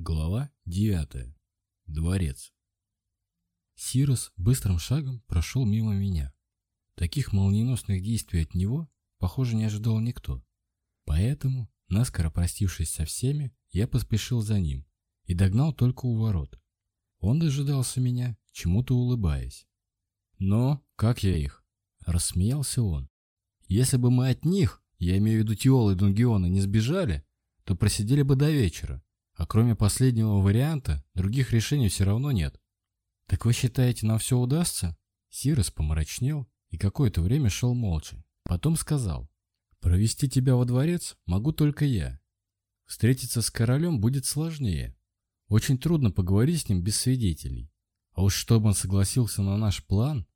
Глава 9. Дворец. Сирос быстрым шагом прошел мимо меня. Таких молниеносных действий от него, похоже, не ожидал никто. Поэтому, наскоро простившись со всеми, я поспешил за ним и догнал только у ворот. Он дожидался меня, чему-то улыбаясь. «Но как я их?» – рассмеялся он. «Если бы мы от них, я имею в виду Тиол и Дунгиона, не сбежали, то просидели бы до вечера. А кроме последнего варианта, других решений все равно нет. Так вы считаете, нам все удастся? Сирос помрачнел и какое-то время шел молча. Потом сказал, провести тебя во дворец могу только я. Встретиться с королем будет сложнее. Очень трудно поговорить с ним без свидетелей. А уж чтобы он согласился на наш план,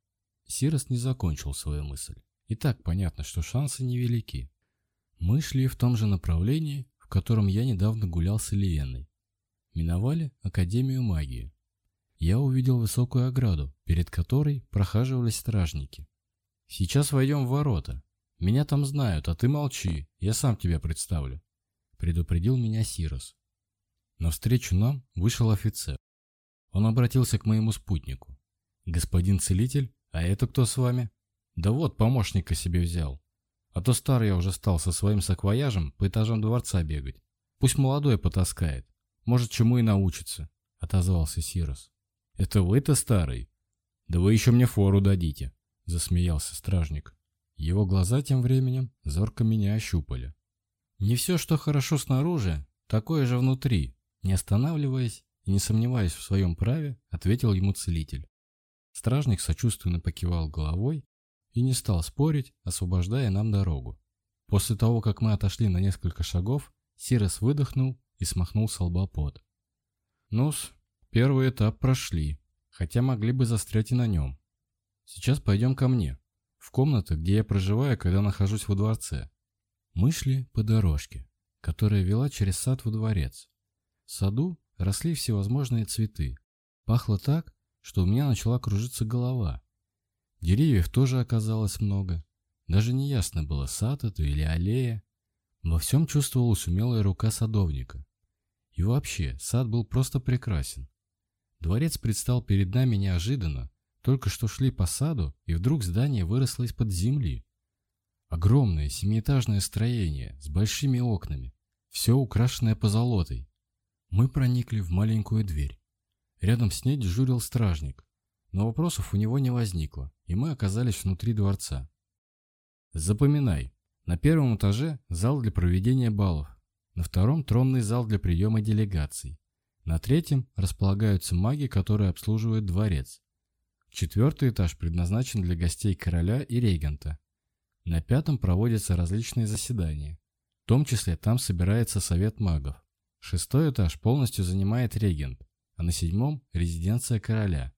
Сирос не закончил свою мысль. И так понятно, что шансы невелики. Мы шли в том же направлении, котором я недавно гулял с Элиеной. Миновали Академию магии. Я увидел высокую ограду, перед которой прохаживались стражники. «Сейчас войдем в ворота. Меня там знают, а ты молчи, я сам тебя представлю», – предупредил меня Сирос. Навстречу нам вышел офицер. Он обратился к моему спутнику. «Господин целитель, а это кто с вами?» «Да вот, помощника себе взял. А то старый я уже стал со своим саквояжем по этажам дворца бегать. Пусть молодой потаскает. Может, чему и научится», — отозвался Сирос. «Это вы-то старый?» «Да вы еще мне фору дадите», — засмеялся стражник. Его глаза тем временем зорко меня ощупали. «Не все, что хорошо снаружи, такое же внутри», — не останавливаясь и не сомневаясь в своем праве, ответил ему целитель. Стражник сочувственно покивал головой и не стал спорить, освобождая нам дорогу. После того, как мы отошли на несколько шагов, Сирос выдохнул и смахнул с лба пот. ну первый этап прошли, хотя могли бы застрять и на нем. Сейчас пойдем ко мне, в комнату, где я проживаю, когда нахожусь во дворце. Мы шли по дорожке, которая вела через сад во дворец. В саду росли всевозможные цветы. Пахло так, что у меня начала кружиться голова. Деревьев тоже оказалось много. Даже неясно было, сад это или аллея. Во всем чувствовалась умелая рука садовника. И вообще, сад был просто прекрасен. Дворец предстал перед нами неожиданно. Только что шли по саду, и вдруг здание выросло из-под земли. Огромное семиэтажное строение с большими окнами, все украшенное позолотой. Мы проникли в маленькую дверь. Рядом с ней дежурил стражник, но вопросов у него не возникло и мы оказались внутри дворца. Запоминай. На первом этаже зал для проведения балов, на втором тронный зал для приема делегаций, на третьем располагаются маги, которые обслуживают дворец. Четвертый этаж предназначен для гостей короля и регента. На пятом проводятся различные заседания. В том числе там собирается совет магов. Шестой этаж полностью занимает регент, а на седьмом – резиденция короля.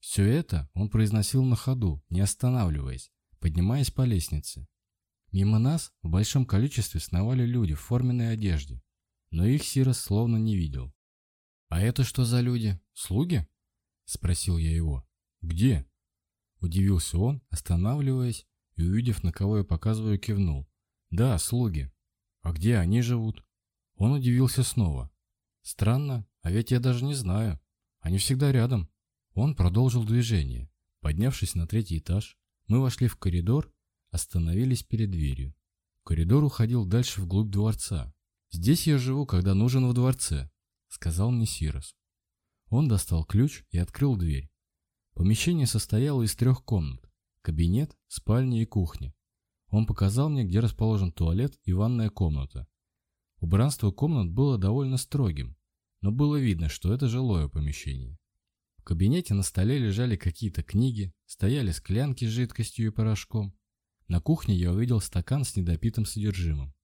Все это он произносил на ходу, не останавливаясь, поднимаясь по лестнице. Мимо нас в большом количестве сновали люди в форменной одежде, но их Сирос словно не видел. «А это что за люди? Слуги?» – спросил я его. «Где?» – удивился он, останавливаясь и, увидев, на кого я показываю, кивнул. «Да, слуги. А где они живут?» Он удивился снова. «Странно, а ведь я даже не знаю. Они всегда рядом». Он продолжил движение. Поднявшись на третий этаж, мы вошли в коридор, остановились перед дверью. Коридор уходил дальше вглубь дворца. «Здесь я живу, когда нужен в дворце», — сказал мне Сирос. Он достал ключ и открыл дверь. Помещение состояло из трех комнат – кабинет, спальня и кухня. Он показал мне, где расположен туалет и ванная комната. Убранство комнат было довольно строгим, но было видно, что это жилое помещение кабинете на столе лежали какие-то книги, стояли склянки с жидкостью и порошком. На кухне я увидел стакан с недопитым содержимым.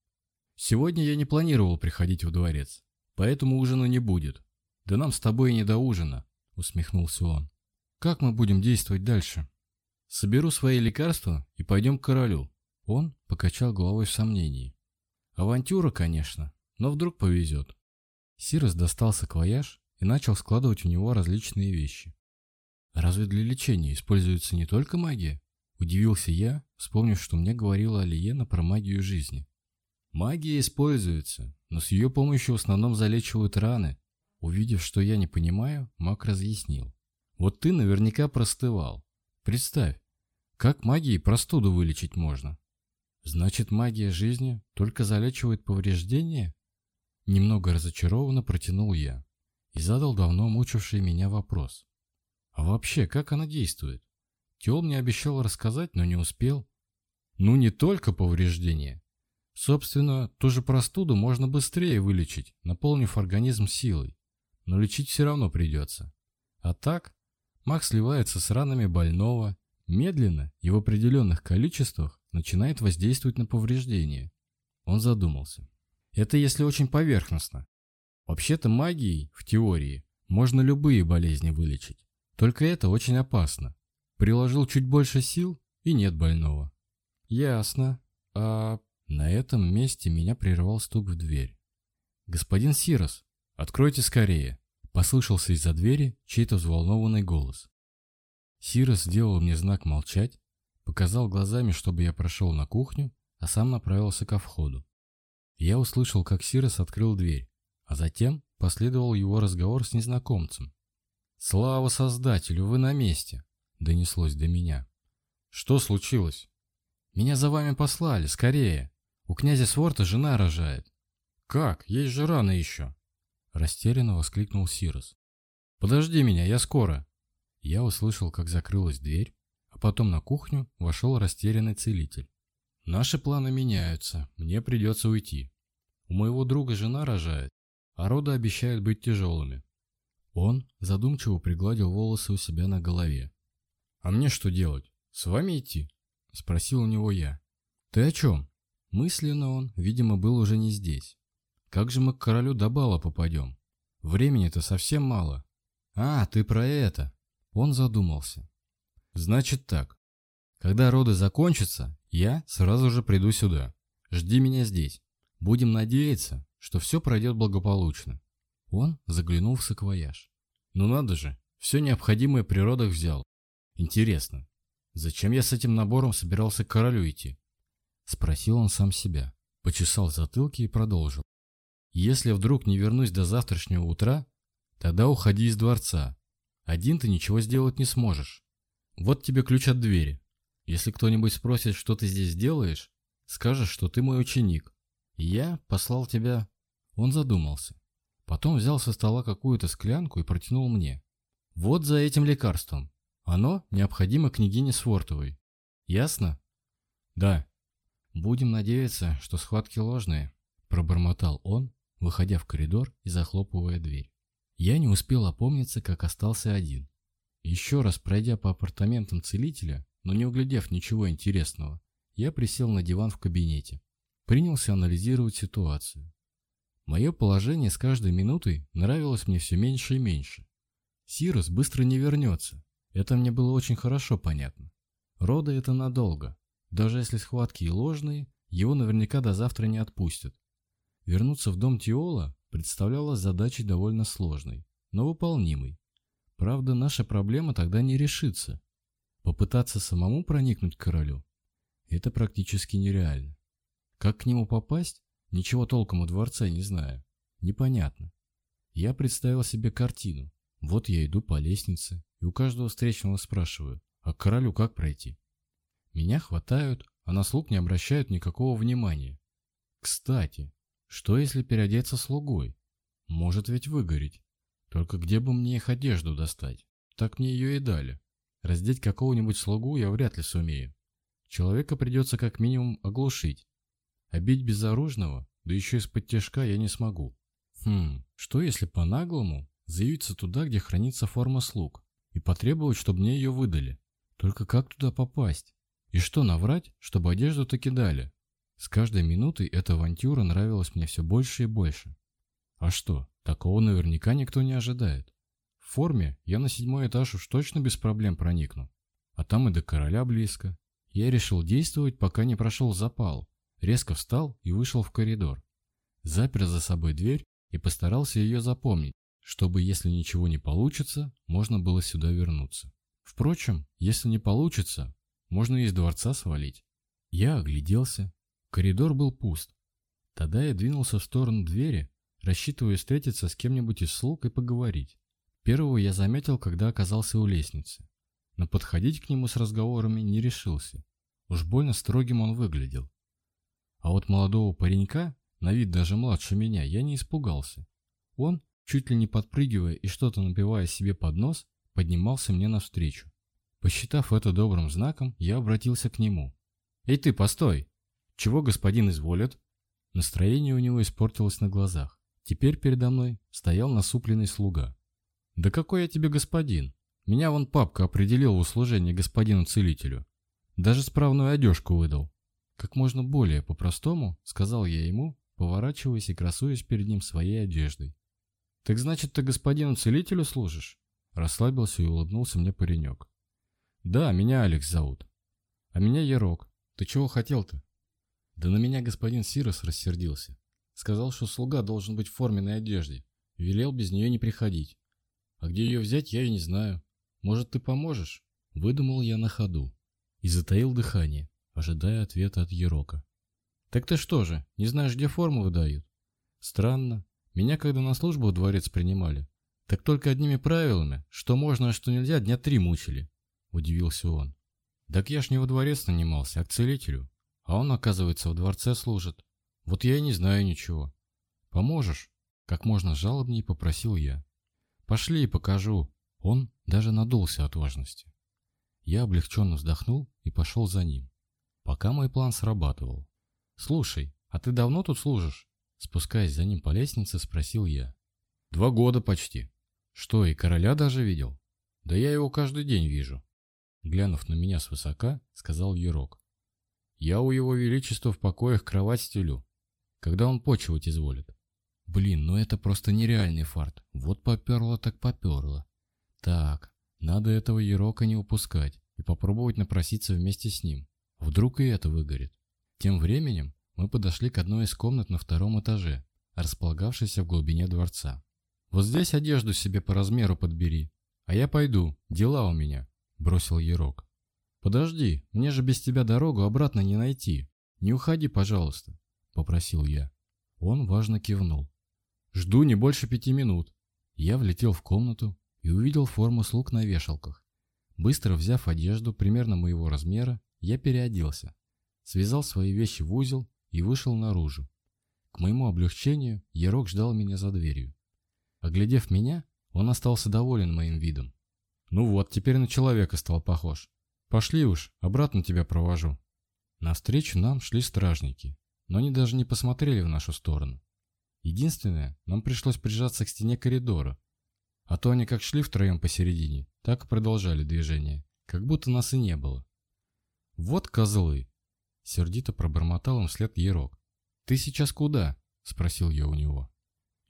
«Сегодня я не планировал приходить в дворец, поэтому ужина не будет. Да нам с тобой и не до ужина», — усмехнулся он. «Как мы будем действовать дальше?» «Соберу свои лекарства и пойдем к королю». Он покачал головой в сомнении. «Авантюра, конечно, но вдруг повезет». Сирос достался саквояж и начал складывать у него различные вещи. «Разве для лечения используется не только магия?» Удивился я, вспомнив, что мне говорила Алиена про магию жизни. «Магия используется, но с ее помощью в основном залечивают раны». Увидев, что я не понимаю, маг разъяснил. «Вот ты наверняка простывал. Представь, как магией простуду вылечить можно?» «Значит, магия жизни только залечивает повреждения?» Немного разочарованно протянул я и задал давно мучивший меня вопрос. А вообще, как она действует? Тел мне обещал рассказать, но не успел. Ну, не только повреждения. Собственно, ту же простуду можно быстрее вылечить, наполнив организм силой. Но лечить все равно придется. А так, маг сливается с ранами больного, медленно и в определенных количествах начинает воздействовать на повреждения. Он задумался. Это если очень поверхностно. Вообще-то магией, в теории, можно любые болезни вылечить. Только это очень опасно. Приложил чуть больше сил, и нет больного. Ясно. А на этом месте меня прервал стук в дверь. «Господин Сирос, откройте скорее!» Послышался из-за двери чей-то взволнованный голос. Сирос сделал мне знак молчать, показал глазами, чтобы я прошел на кухню, а сам направился ко входу. Я услышал, как Сирос открыл дверь, а затем последовал его разговор с незнакомцем. «Слава Создателю, вы на месте!» — донеслось до меня. «Что случилось?» «Меня за вами послали, скорее! У князя Сворта жена рожает!» «Как? Есть же рано еще!» — растерянно воскликнул Сирос. «Подожди меня, я скоро!» Я услышал, как закрылась дверь, а потом на кухню вошел растерянный целитель. «Наши планы меняются, мне придется уйти. У моего друга жена рожает, а роды обещают быть тяжелыми. Он задумчиво пригладил волосы у себя на голове. «А мне что делать? С вами идти?» – спросил у него я. «Ты о чем?» Мысленно он, видимо, был уже не здесь. «Как же мы к королю до бала попадем? Времени-то совсем мало». «А, ты про это!» Он задумался. «Значит так. Когда роды закончатся, я сразу же приду сюда. Жди меня здесь. Будем надеяться, что все пройдет благополучно. Он заглянул в саквояж. Ну надо же, все необходимое природах взял. Интересно, зачем я с этим набором собирался к королю идти? Спросил он сам себя, почесал затылки и продолжил. Если вдруг не вернусь до завтрашнего утра, тогда уходи из дворца. Один ты ничего сделать не сможешь. Вот тебе ключ от двери. Если кто-нибудь спросит, что ты здесь делаешь, скажешь, что ты мой ученик. И я послал тебя он задумался. Потом взял со стола какую-то склянку и протянул мне. «Вот за этим лекарством. Оно необходимо княгине Свортовой. Ясно?» «Да». «Будем надеяться, что схватки ложные», – пробормотал он, выходя в коридор и захлопывая дверь. Я не успел опомниться, как остался один. Еще раз пройдя по апартаментам целителя, но не углядев ничего интересного, я присел на диван в кабинете. Принялся анализировать ситуацию. Мое положение с каждой минутой нравилось мне все меньше и меньше. Сирос быстро не вернется. Это мне было очень хорошо понятно. Рода это надолго. Даже если схватки и ложные, его наверняка до завтра не отпустят. Вернуться в дом Тиола представлялось задачей довольно сложной, но выполнимой. Правда, наша проблема тогда не решится. Попытаться самому проникнуть к королю – это практически нереально. Как к нему попасть? Ничего толком о дворце не знаю. Непонятно. Я представил себе картину. Вот я иду по лестнице, и у каждого встречного спрашиваю, а к королю как пройти? Меня хватают, а на слуг не обращают никакого внимания. Кстати, что если переодеться слугой? Может ведь выгореть. Только где бы мне их одежду достать? Так мне ее и дали. Раздеть какого-нибудь слугу я вряд ли сумею. Человека придется как минимум оглушить, а бить безоружного, да еще из-под тяжка, я не смогу. Хм, что если по-наглому заявиться туда, где хранится форма слуг, и потребовать, чтобы мне ее выдали? Только как туда попасть? И что наврать, чтобы одежду таки дали? С каждой минутой эта авантюра нравилась мне все больше и больше. А что, такого наверняка никто не ожидает. В форме я на седьмой этаж уж точно без проблем проникну. А там и до короля близко. Я решил действовать, пока не прошел запал, резко встал и вышел в коридор. Запер за собой дверь и постарался ее запомнить, чтобы, если ничего не получится, можно было сюда вернуться. Впрочем, если не получится, можно из дворца свалить. Я огляделся. Коридор был пуст. Тогда я двинулся в сторону двери, рассчитывая встретиться с кем-нибудь из слуг и поговорить. Первого я заметил, когда оказался у лестницы. Но подходить к нему с разговорами не решился. Уж больно строгим он выглядел. А вот молодого паренька, на вид даже младше меня, я не испугался. Он, чуть ли не подпрыгивая и что-то напивая себе под нос, поднимался мне навстречу. Посчитав это добрым знаком, я обратился к нему. «Эй ты, постой! Чего господин изволит?» Настроение у него испортилось на глазах. Теперь передо мной стоял насупленный слуга. «Да какой я тебе господин? Меня вон папка определил в услужение господину целителю. Даже справную одежку выдал. «Как можно более по-простому», — сказал я ему, поворачиваясь и красуясь перед ним своей одеждой. «Так значит, ты господину целителю служишь?» Расслабился и улыбнулся мне паренек. «Да, меня Алекс зовут». «А меня Ярок. Ты чего хотел-то?» «Да на меня господин Сирос рассердился. Сказал, что слуга должен быть в форменной одежде. Велел без нее не приходить. А где ее взять, я и не знаю. Может, ты поможешь?» Выдумал я на ходу. И затаил дыхание ожидая ответа от Ерока. «Так ты что же, не знаешь, где форму выдают?» «Странно. Меня, когда на службу в дворец принимали, так только одними правилами, что можно, а что нельзя, дня три мучили», – удивился он. «Так я ж не во дворец нанимался, а к целителю. А он, оказывается, в дворце служит. Вот я и не знаю ничего. Поможешь?» – как можно жалобнее попросил я. «Пошли, и покажу». Он даже надулся от важности. Я облегченно вздохнул и пошел за ним пока мой план срабатывал. «Слушай, а ты давно тут служишь?» Спускаясь за ним по лестнице, спросил я. «Два года почти». «Что, и короля даже видел?» «Да я его каждый день вижу». Глянув на меня свысока, сказал Юрок. «Я у его величества в покоях кровать стелю, когда он почивать изволит». «Блин, ну это просто нереальный фарт. Вот поперло так поперло. Так, надо этого Ерока не упускать и попробовать напроситься вместе с ним. Вдруг и это выгорит. Тем временем мы подошли к одной из комнат на втором этаже, располагавшейся в глубине дворца. «Вот здесь одежду себе по размеру подбери, а я пойду, дела у меня», – бросил Ерок. «Подожди, мне же без тебя дорогу обратно не найти. Не уходи, пожалуйста», – попросил я. Он важно кивнул. «Жду не больше пяти минут». Я влетел в комнату и увидел форму слуг на вешалках. Быстро взяв одежду примерно моего размера, я переоделся, связал свои вещи в узел и вышел наружу. К моему облегчению Ярок ждал меня за дверью. Оглядев меня, он остался доволен моим видом. «Ну вот, теперь на человека стал похож. Пошли уж, обратно тебя провожу». Навстречу нам шли стражники, но они даже не посмотрели в нашу сторону. Единственное, нам пришлось прижаться к стене коридора, а то они как шли втроем посередине, так и продолжали движение, как будто нас и не было. «Вот козлы!» — сердито пробормотал им вслед Ерок. «Ты сейчас куда?» — спросил я у него.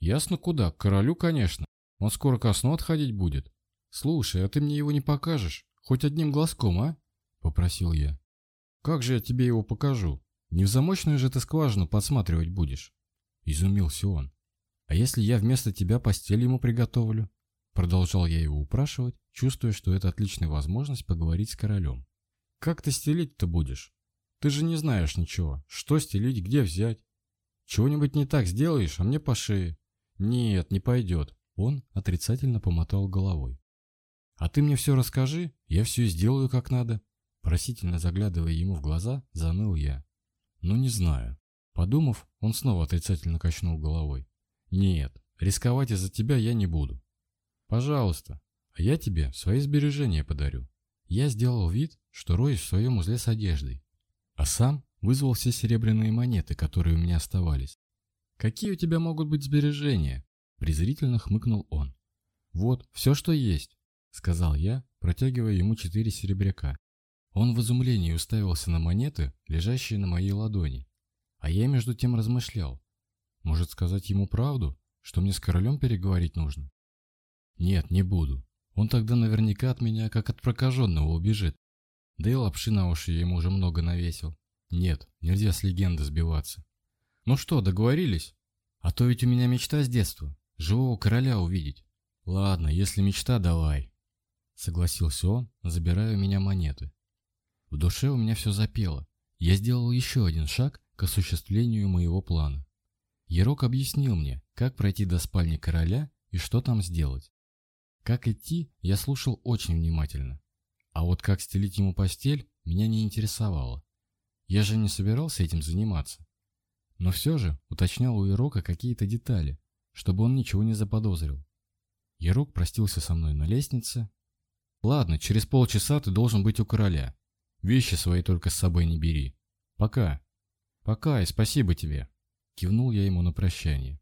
«Ясно куда. К королю, конечно. Он скоро ко сну отходить будет. Слушай, а ты мне его не покажешь? Хоть одним глазком, а?» — попросил я. «Как же я тебе его покажу? Не в замочную же ты скважину подсматривать будешь?» — изумился он. «А если я вместо тебя постель ему приготовлю?» Продолжал я его упрашивать, чувствуя, что это отличная возможность поговорить с королем. Как ты стелить-то будешь? Ты же не знаешь ничего. Что стелить, где взять? Чего-нибудь не так сделаешь, а мне по шее. Нет, не пойдет. Он отрицательно помотал головой. А ты мне все расскажи, я все и сделаю как надо. Просительно заглядывая ему в глаза, заныл я. Ну не знаю. Подумав, он снова отрицательно качнул головой. Нет, рисковать из-за тебя я не буду. Пожалуйста, а я тебе свои сбережения подарю. Я сделал вид, что роюсь в своем узле с одеждой, а сам вызвал все серебряные монеты, которые у меня оставались. «Какие у тебя могут быть сбережения?» – презрительно хмыкнул он. «Вот, все, что есть», – сказал я, протягивая ему четыре серебряка. Он в изумлении уставился на монеты, лежащие на моей ладони. А я между тем размышлял. Может сказать ему правду, что мне с королем переговорить нужно? Нет, не буду. Он тогда наверняка от меня, как от прокаженного, убежит. Да и лапши на уши я ему уже много навесил. Нет, нельзя с легенды сбиваться. Ну что, договорились? А то ведь у меня мечта с детства. Живого короля увидеть. Ладно, если мечта, давай. Согласился он, забирая у меня монеты. В душе у меня все запело. Я сделал еще один шаг к осуществлению моего плана. Ярок объяснил мне, как пройти до спальни короля и что там сделать. Как идти, я слушал очень внимательно. А вот как стелить ему постель, меня не интересовало. Я же не собирался этим заниматься. Но все же уточнял у Ирока какие-то детали, чтобы он ничего не заподозрил. Ярок простился со мной на лестнице. «Ладно, через полчаса ты должен быть у короля. Вещи свои только с собой не бери. Пока». «Пока и спасибо тебе», — кивнул я ему на прощание.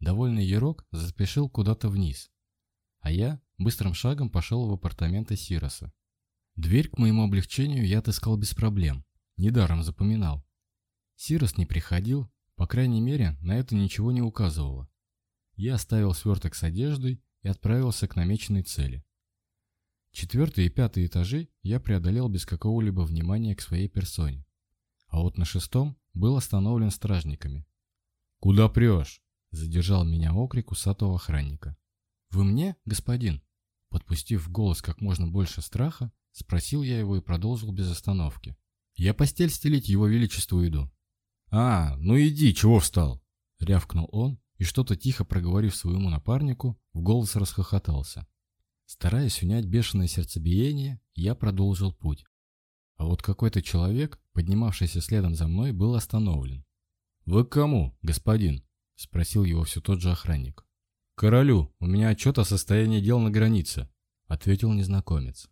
Довольный Ярок заспешил куда-то вниз, а я быстрым шагом пошел в апартаменты Сироса. Дверь, к моему облегчению, я отыскал без проблем. Недаром запоминал. Сирос не приходил, по крайней мере, на это ничего не указывало. Я оставил сверток с одеждой и отправился к намеченной цели. Четвертый и пятый этажи я преодолел без какого-либо внимания к своей персоне. А вот на шестом был остановлен стражниками. «Куда прешь?» – задержал меня окрик усатого охранника. «Вы мне, господин?» Подпустив в голос как можно больше страха, Спросил я его и продолжил без остановки. Я постель стелить его величеству иду. А, ну иди, чего встал? Рявкнул он и что-то тихо проговорив своему напарнику, в голос расхохотался. Стараясь унять бешеное сердцебиение, я продолжил путь. А вот какой-то человек, поднимавшийся следом за мной, был остановлен. «Вы к кому, господин?» – спросил его все тот же охранник. «Королю, у меня отчет о состоянии дел на границе», – ответил незнакомец.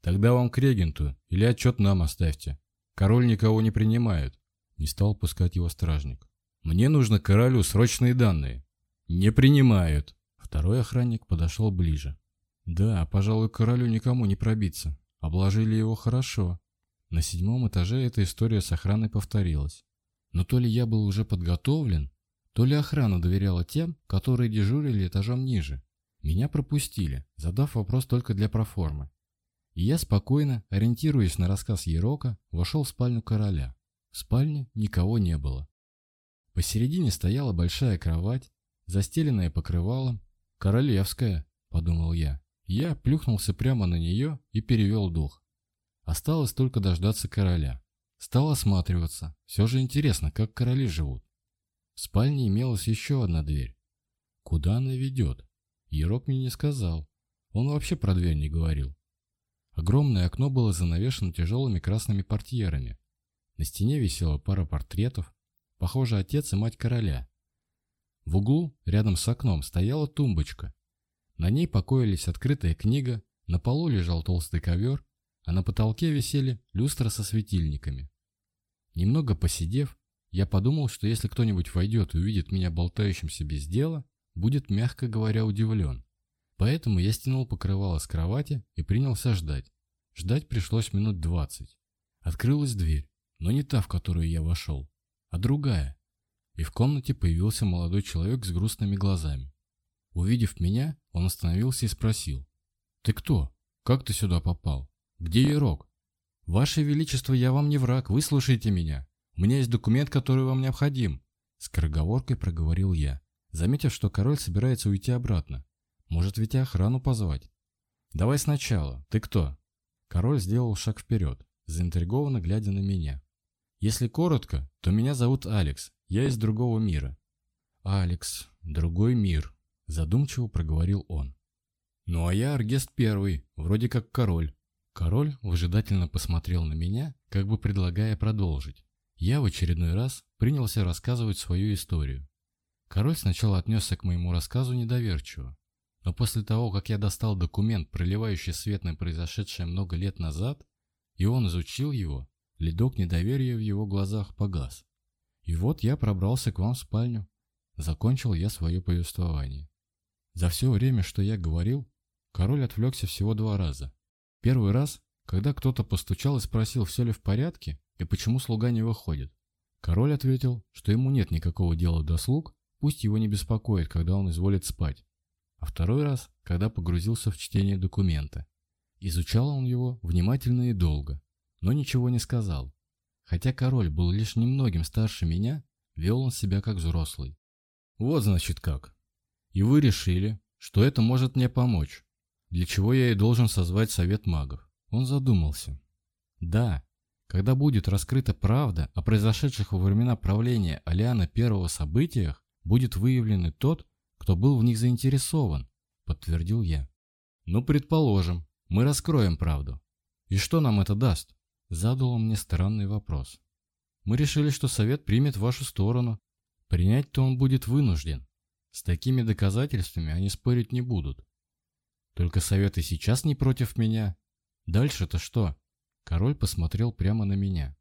Тогда вам к регенту или отчет нам оставьте. Король никого не принимает. Не стал пускать его стражник. Мне нужно королю срочные данные. Не принимают. Второй охранник подошел ближе. Да, пожалуй, королю никому не пробиться. Обложили его хорошо. На седьмом этаже эта история с охраной повторилась. Но то ли я был уже подготовлен, то ли охрана доверяла тем, которые дежурили этажом ниже. Меня пропустили, задав вопрос только для проформы. Я спокойно, ориентируясь на рассказ Ерока, вошел в спальню короля. В спальне никого не было. Посередине стояла большая кровать, застеленная покрывалом. «Королевская», — подумал я. Я плюхнулся прямо на нее и перевел дух. Осталось только дождаться короля. Стал осматриваться. Все же интересно, как короли живут. В спальне имелась еще одна дверь. Куда она ведет? Ерок мне не сказал. Он вообще про дверь не говорил. Огромное окно было занавешено тяжелыми красными портьерами. На стене висела пара портретов, похоже, отец и мать короля. В углу, рядом с окном, стояла тумбочка. На ней покоились открытая книга, на полу лежал толстый ковер, а на потолке висели люстра со светильниками. Немного посидев, я подумал, что если кто-нибудь войдет и увидит меня болтающимся без дела, будет, мягко говоря, удивлен. Поэтому я стянул покрывало с кровати и принялся ждать. Ждать пришлось минут двадцать. Открылась дверь, но не та, в которую я вошел, а другая. И в комнате появился молодой человек с грустными глазами. Увидев меня, он остановился и спросил. «Ты кто? Как ты сюда попал? Где Ярок?» «Ваше Величество, я вам не враг, выслушайте меня. У меня есть документ, который вам необходим», — скороговоркой проговорил я, заметив, что король собирается уйти обратно. Может ведь и охрану позвать? Давай сначала. Ты кто? Король сделал шаг вперед, заинтригованно глядя на меня. Если коротко, то меня зовут Алекс. Я из другого мира. Алекс, другой мир, задумчиво проговорил он. Ну а я Аргест Первый, вроде как король. Король выжидательно посмотрел на меня, как бы предлагая продолжить. Я в очередной раз принялся рассказывать свою историю. Король сначала отнесся к моему рассказу недоверчиво, но после того, как я достал документ, проливающий свет на произошедшее много лет назад, и он изучил его, ледок недоверия в его глазах погас. И вот я пробрался к вам в спальню. Закончил я свое повествование. За все время, что я говорил, король отвлекся всего два раза. Первый раз, когда кто-то постучал и спросил, все ли в порядке и почему слуга не выходит. Король ответил, что ему нет никакого дела до слуг, пусть его не беспокоит, когда он изволит спать а второй раз, когда погрузился в чтение документа. Изучал он его внимательно и долго, но ничего не сказал. Хотя король был лишь немногим старше меня, вел он себя как взрослый. Вот значит как. И вы решили, что это может мне помочь, для чего я и должен созвать совет магов. Он задумался. Да, когда будет раскрыта правда о произошедших во времена правления Алиана Первого событиях, будет выявлен и тот, кто был в них заинтересован», – подтвердил я. «Ну, предположим, мы раскроем правду. И что нам это даст?» – задал он мне странный вопрос. «Мы решили, что совет примет вашу сторону. Принять-то он будет вынужден. С такими доказательствами они спорить не будут. Только совет и сейчас не против меня. Дальше-то что?» Король посмотрел прямо на меня.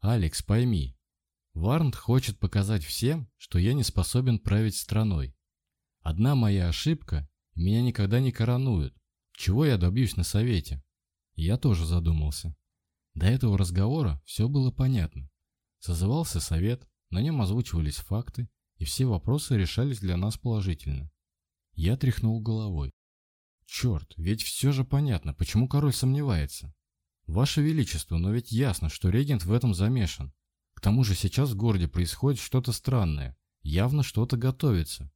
«Алекс, пойми, Варнт хочет показать всем, что я не способен править страной. Одна моя ошибка, меня никогда не коронуют. Чего я добьюсь на совете? Я тоже задумался. До этого разговора все было понятно. Созывался совет, на нем озвучивались факты, и все вопросы решались для нас положительно. Я тряхнул головой. Черт, ведь все же понятно, почему король сомневается. Ваше Величество, но ведь ясно, что регент в этом замешан. К тому же сейчас в городе происходит что-то странное. Явно что-то готовится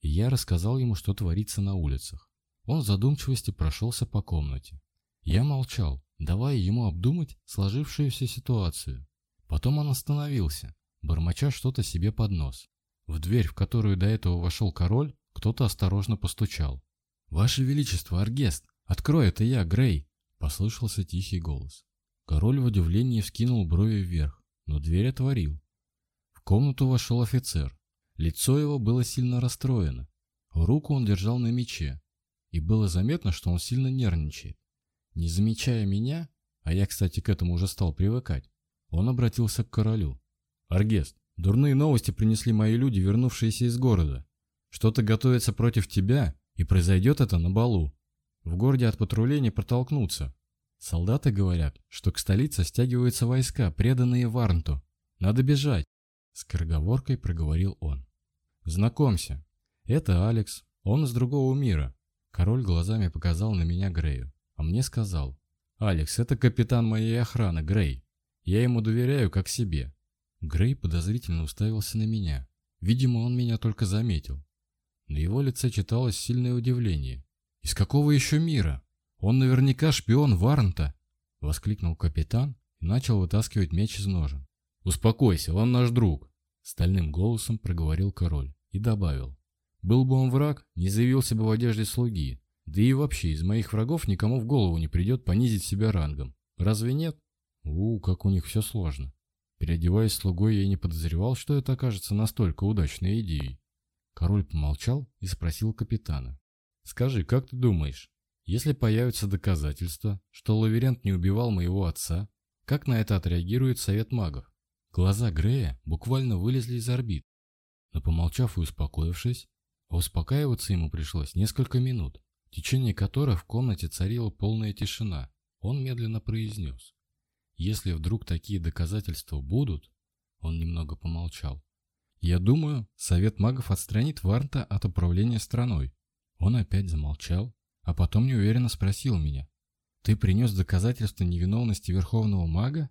и я рассказал ему, что творится на улицах. Он в задумчивости прошелся по комнате. Я молчал, давая ему обдумать сложившуюся ситуацию. Потом он остановился, бормоча что-то себе под нос. В дверь, в которую до этого вошел король, кто-то осторожно постучал. «Ваше Величество, Аргест! Открой, это я, Грей!» – послышался тихий голос. Король в удивлении вскинул брови вверх, но дверь отворил. В комнату вошел офицер. Лицо его было сильно расстроено. Руку он держал на мече, и было заметно, что он сильно нервничает. Не замечая меня, а я, кстати, к этому уже стал привыкать, он обратился к королю. «Аргест, дурные новости принесли мои люди, вернувшиеся из города. Что-то готовится против тебя, и произойдет это на балу. В городе от патрулей не протолкнуться. Солдаты говорят, что к столице стягиваются войска, преданные Варнту. Надо бежать!» С Скороговоркой проговорил он. «Знакомься, это Алекс, он из другого мира». Король глазами показал на меня Грею, а мне сказал. «Алекс, это капитан моей охраны, Грей. Я ему доверяю, как себе». Грей подозрительно уставился на меня. Видимо, он меня только заметил. На его лице читалось сильное удивление. «Из какого еще мира? Он наверняка шпион Варнта!» Воскликнул капитан и начал вытаскивать меч из ножен. «Успокойся, он наш друг!» Стальным голосом проговорил король и добавил. «Был бы он враг, не заявился бы в одежде слуги. Да и вообще, из моих врагов никому в голову не придет понизить себя рангом. Разве нет?» «У, как у них все сложно». Переодеваясь слугой, я не подозревал, что это окажется настолько удачной идеей. Король помолчал и спросил капитана. «Скажи, как ты думаешь, если появятся доказательства, что Лаверент не убивал моего отца, как на это отреагирует совет магов?» Глаза Грея буквально вылезли из орбит но помолчав и успокоившись, а успокаиваться ему пришлось несколько минут, в течение которых в комнате царила полная тишина, он медленно произнес. «Если вдруг такие доказательства будут...» Он немного помолчал. «Я думаю, Совет магов отстранит Варнта от управления страной». Он опять замолчал, а потом неуверенно спросил меня. «Ты принес доказательства невиновности Верховного Мага?»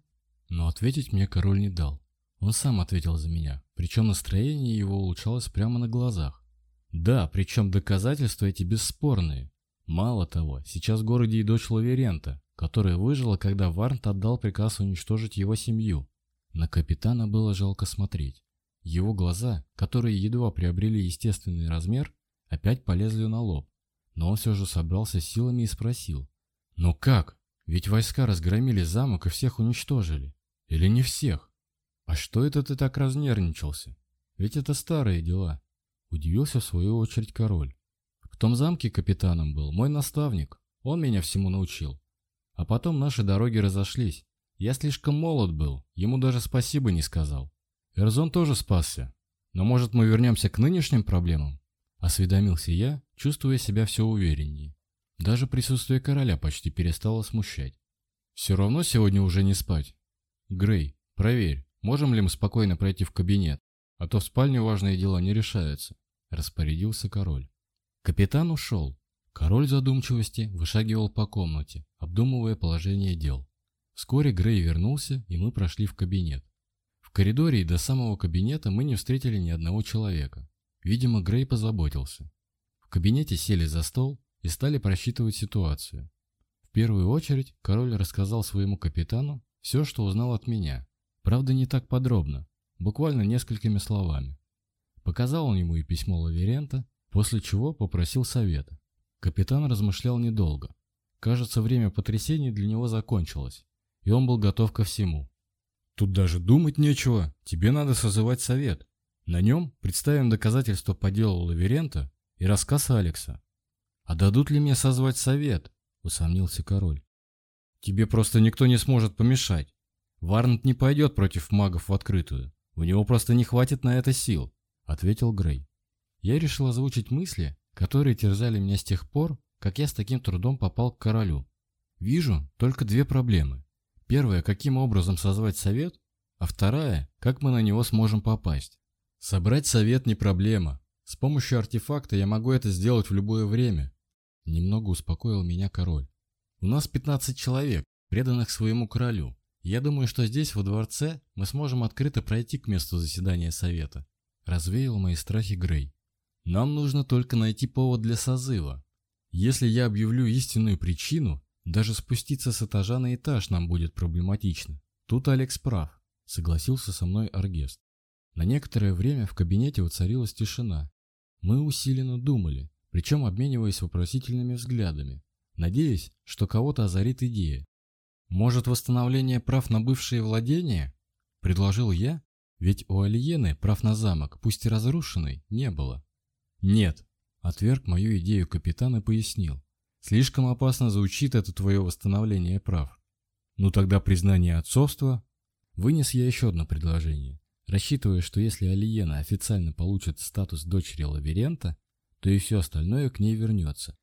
Но ответить мне король не дал. Он сам ответил за меня, причем настроение его улучшалось прямо на глазах. Да, причем доказательства эти бесспорные. Мало того, сейчас в городе и дочь Лаверента, которая выжила, когда Варнт отдал приказ уничтожить его семью. На капитана было жалко смотреть. Его глаза, которые едва приобрели естественный размер, опять полезли на лоб. Но он все же собрался силами и спросил. «Ну как? Ведь войска разгромили замок и всех уничтожили. Или не всех?» «А что это ты так разнервничался? Ведь это старые дела», — удивился в свою очередь король. «В том замке капитаном был мой наставник, он меня всему научил. А потом наши дороги разошлись. Я слишком молод был, ему даже спасибо не сказал. Эрзон тоже спасся. Но может мы вернемся к нынешним проблемам?» Осведомился я, чувствуя себя все увереннее. Даже присутствие короля почти перестало смущать. «Все равно сегодня уже не спать. Грей, проверь, Можем ли мы спокойно пройти в кабинет? А то в спальню важные дела не решаются», – распорядился король. Капитан ушел. Король задумчивости вышагивал по комнате, обдумывая положение дел. Вскоре Грей вернулся, и мы прошли в кабинет. В коридоре и до самого кабинета мы не встретили ни одного человека. Видимо, Грей позаботился. В кабинете сели за стол и стали просчитывать ситуацию. В первую очередь король рассказал своему капитану все, что узнал от меня, Правда, не так подробно, буквально несколькими словами. Показал он ему и письмо Лаверента, после чего попросил совета. Капитан размышлял недолго. Кажется, время потрясений для него закончилось, и он был готов ко всему. «Тут даже думать нечего, тебе надо созывать совет. На нем представим доказательства по делу Лаверента и рассказ Алекса». «А дадут ли мне созвать совет?» – усомнился король. «Тебе просто никто не сможет помешать. Варнт не пойдет против магов в открытую. У него просто не хватит на это сил», — ответил Грей. Я решил озвучить мысли, которые терзали меня с тех пор, как я с таким трудом попал к королю. Вижу только две проблемы. Первая, каким образом созвать совет, а вторая, как мы на него сможем попасть. Собрать совет не проблема. С помощью артефакта я могу это сделать в любое время. Немного успокоил меня король. У нас 15 человек, преданных своему королю. Я думаю, что здесь, во дворце, мы сможем открыто пройти к месту заседания совета. Развеял мои страхи Грей. Нам нужно только найти повод для созыва. Если я объявлю истинную причину, даже спуститься с этажа на этаж нам будет проблематично. Тут Алекс прав, согласился со мной оргест. На некоторое время в кабинете воцарилась тишина. Мы усиленно думали, причем обмениваясь вопросительными взглядами, надеясь, что кого-то озарит идея. «Может, восстановление прав на бывшие владения?» – предложил я, ведь у Алиены прав на замок, пусть и разрушенный, не было. «Нет», – отверг мою идею капитан и пояснил. «Слишком опасно звучит это твое восстановление прав». «Ну тогда признание отцовства?» Вынес я еще одно предложение, рассчитывая, что если Алиена официально получит статус дочери лаверента, то и все остальное к ней вернется.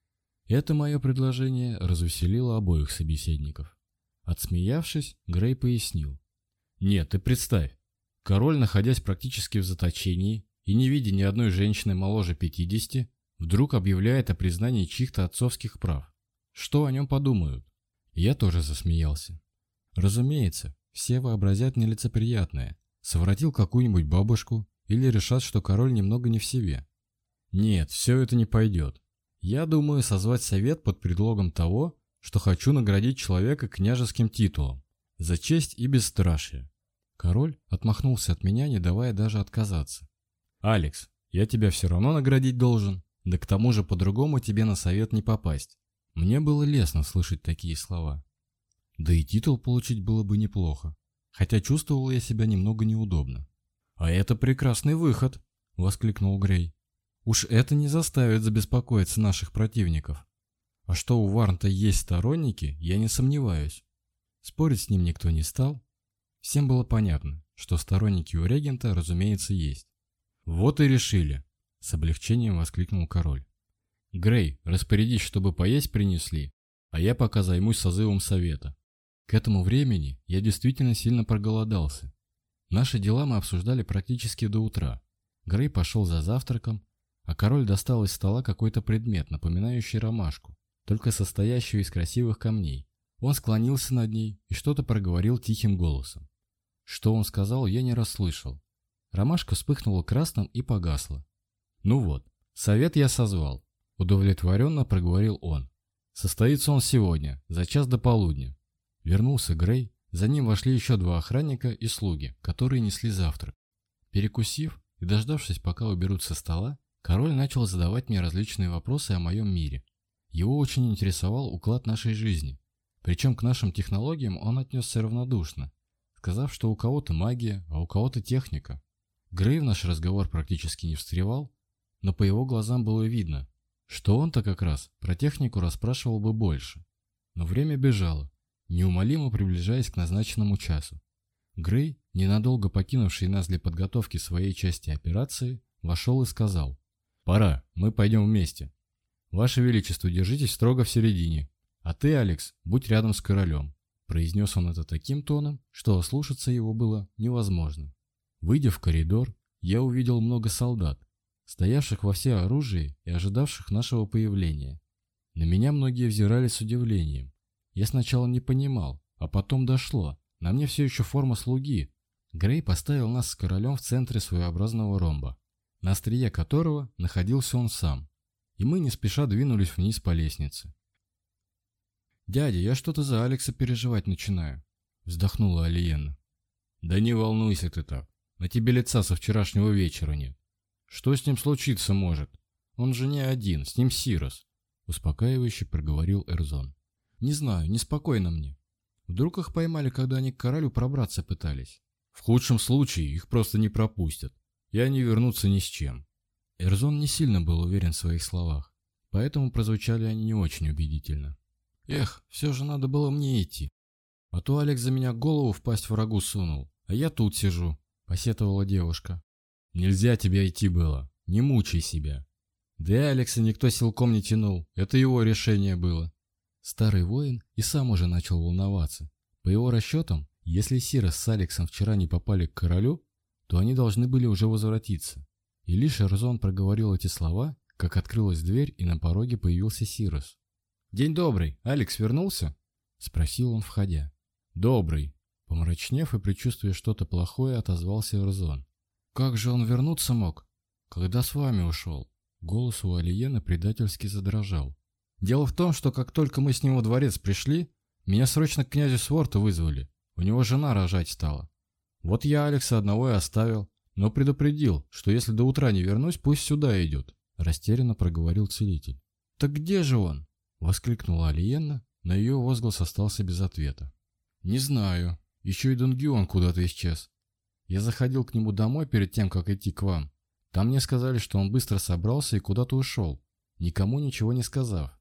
Это мое предложение развеселило обоих собеседников. Отсмеявшись, Грей пояснил. «Нет, ты представь. Король, находясь практически в заточении и не видя ни одной женщины моложе 50, вдруг объявляет о признании чьих-то отцовских прав. Что о нем подумают?» Я тоже засмеялся. «Разумеется, все вообразят нелицеприятное. Совратил какую-нибудь бабушку или решат, что король немного не в себе. Нет, все это не пойдет. Я думаю созвать совет под предлогом того, что хочу наградить человека княжеским титулом за честь и бесстрашие. Король отмахнулся от меня, не давая даже отказаться. «Алекс, я тебя все равно наградить должен, да к тому же по-другому тебе на совет не попасть». Мне было лестно слышать такие слова. Да и титул получить было бы неплохо, хотя чувствовал я себя немного неудобно. «А это прекрасный выход!» – воскликнул Грей. «Уж это не заставит забеспокоиться наших противников. А что у Варнта есть сторонники, я не сомневаюсь. Спорить с ним никто не стал. Всем было понятно, что сторонники у регента, разумеется, есть. «Вот и решили!» – с облегчением воскликнул король. «Грей, распорядись, чтобы поесть принесли, а я пока займусь созывом совета. К этому времени я действительно сильно проголодался. Наши дела мы обсуждали практически до утра. Грей пошел за завтраком, а король достал из стола какой-то предмет, напоминающий ромашку, только состоящую из красивых камней. Он склонился над ней и что-то проговорил тихим голосом. Что он сказал, я не расслышал. Ромашка вспыхнула красным и погасла. «Ну вот, совет я созвал», – удовлетворенно проговорил он. «Состоится он сегодня, за час до полудня». Вернулся Грей, за ним вошли еще два охранника и слуги, которые несли завтрак. Перекусив и дождавшись, пока уберут со стола, король начал задавать мне различные вопросы о моем мире, его очень интересовал уклад нашей жизни. Причем к нашим технологиям он отнесся равнодушно, сказав, что у кого-то магия, а у кого-то техника. Грей в наш разговор практически не встревал, но по его глазам было видно, что он-то как раз про технику расспрашивал бы больше. Но время бежало, неумолимо приближаясь к назначенному часу. Грей, ненадолго покинувший нас для подготовки своей части операции, вошел и сказал «Пора, мы пойдем вместе». «Ваше Величество, держитесь строго в середине. А ты, Алекс, будь рядом с королем», – произнес он это таким тоном, что ослушаться его было невозможно. Выйдя в коридор, я увидел много солдат, стоявших во все оружие и ожидавших нашего появления. На меня многие взирали с удивлением. Я сначала не понимал, а потом дошло. На мне все еще форма слуги. Грей поставил нас с королем в центре своеобразного ромба, на острие которого находился он сам и мы не спеша двинулись вниз по лестнице. «Дядя, я что-то за Алекса переживать начинаю», – вздохнула Алиена. «Да не волнуйся ты так. На тебе лица со вчерашнего вечера нет. Что с ним случиться может? Он же не один, с ним Сирос», – успокаивающе проговорил Эрзон. «Не знаю, неспокойно мне. Вдруг их поймали, когда они к королю пробраться пытались?» «В худшем случае их просто не пропустят, и они вернутся ни с чем», Эрзон не сильно был уверен в своих словах, поэтому прозвучали они не очень убедительно. «Эх, все же надо было мне идти. А то Алекс за меня голову впасть врагу сунул, а я тут сижу», – посетовала девушка. «Нельзя тебе идти было. Не мучай себя». Да Алекса никто силком не тянул, это его решение было. Старый воин и сам уже начал волноваться. По его расчетам, если Сирос с Алексом вчера не попали к королю, то они должны были уже возвратиться. И лишь Эрзон проговорил эти слова, как открылась дверь, и на пороге появился Сирос. «День добрый! Алекс вернулся?» — спросил он, входя. «Добрый!» — помрачнев и предчувствуя что-то плохое, отозвался Эрзон. «Как же он вернуться мог? Когда с вами ушел?» Голос у Алиена предательски задрожал. «Дело в том, что как только мы с ним во дворец пришли, меня срочно к князю Сворту вызвали. У него жена рожать стала. Вот я Алекса одного и оставил но предупредил, что если до утра не вернусь, пусть сюда идет», – растерянно проговорил целитель. «Так где же он?» – воскликнула Алиенна, но ее возглас остался без ответа. «Не знаю. Еще и Дунгион куда-то исчез. Я заходил к нему домой перед тем, как идти к вам. Там мне сказали, что он быстро собрался и куда-то ушел, никому ничего не сказав.